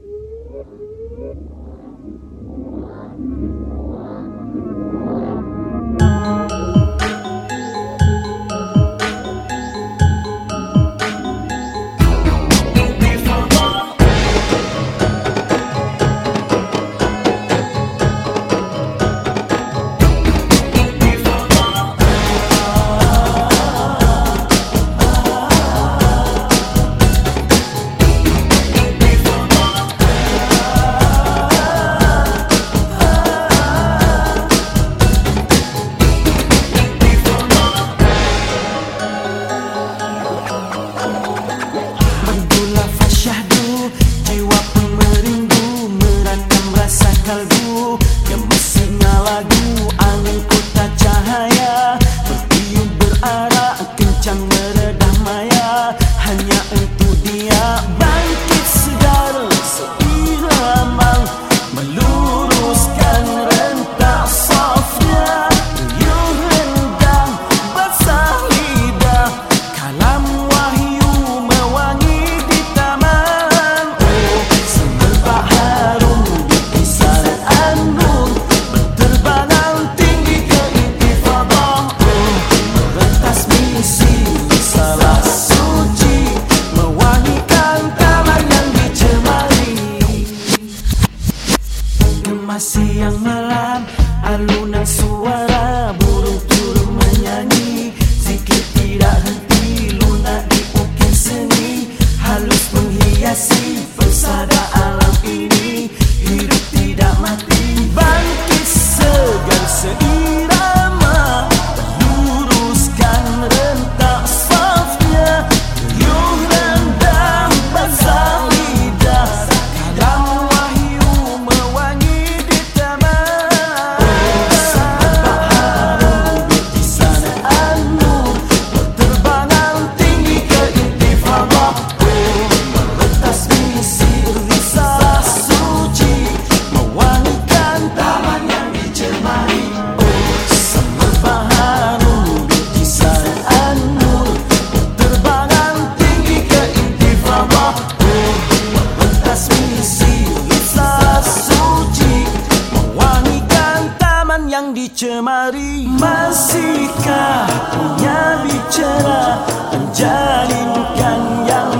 Thank you. Siang malam Alunan suara burung turun menyanyi. Zikir tidak henti lunak di ukir seni Halus menghiasi yang dicemari Masihkah punya bicara? Menjalinkan yang